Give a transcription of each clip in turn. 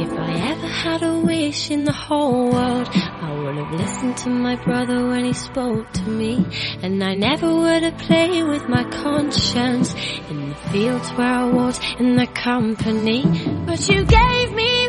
If I ever had a wish in the whole world, I would have listened to my brother when he spoke to me. And I never would have played with my conscience in the fields where I was in the company. But you gave me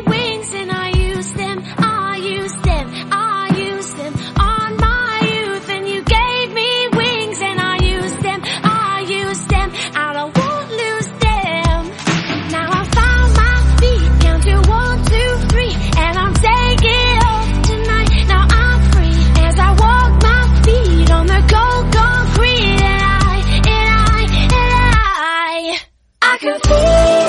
Can feel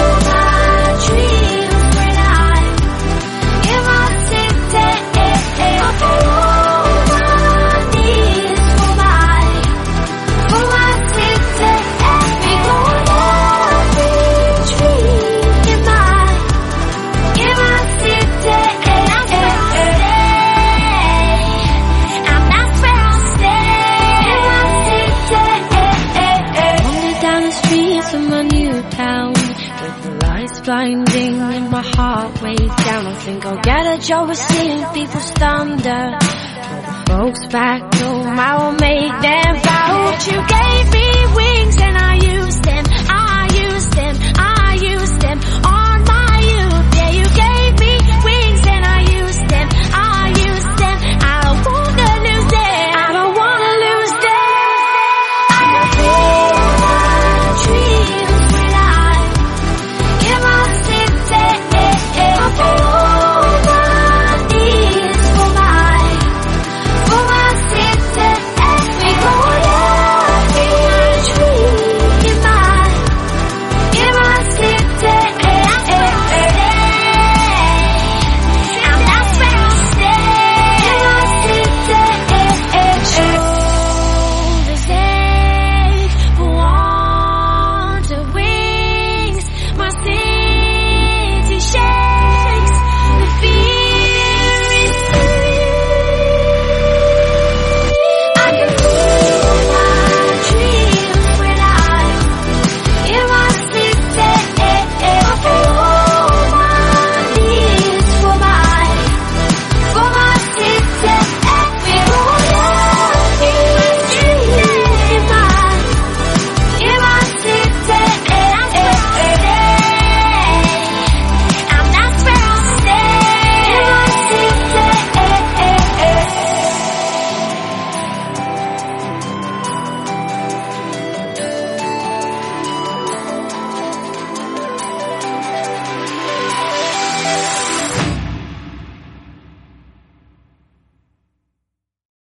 blinding and my heart way down. I think I'll get a job with seeing people's thunder. Folks back home, I will make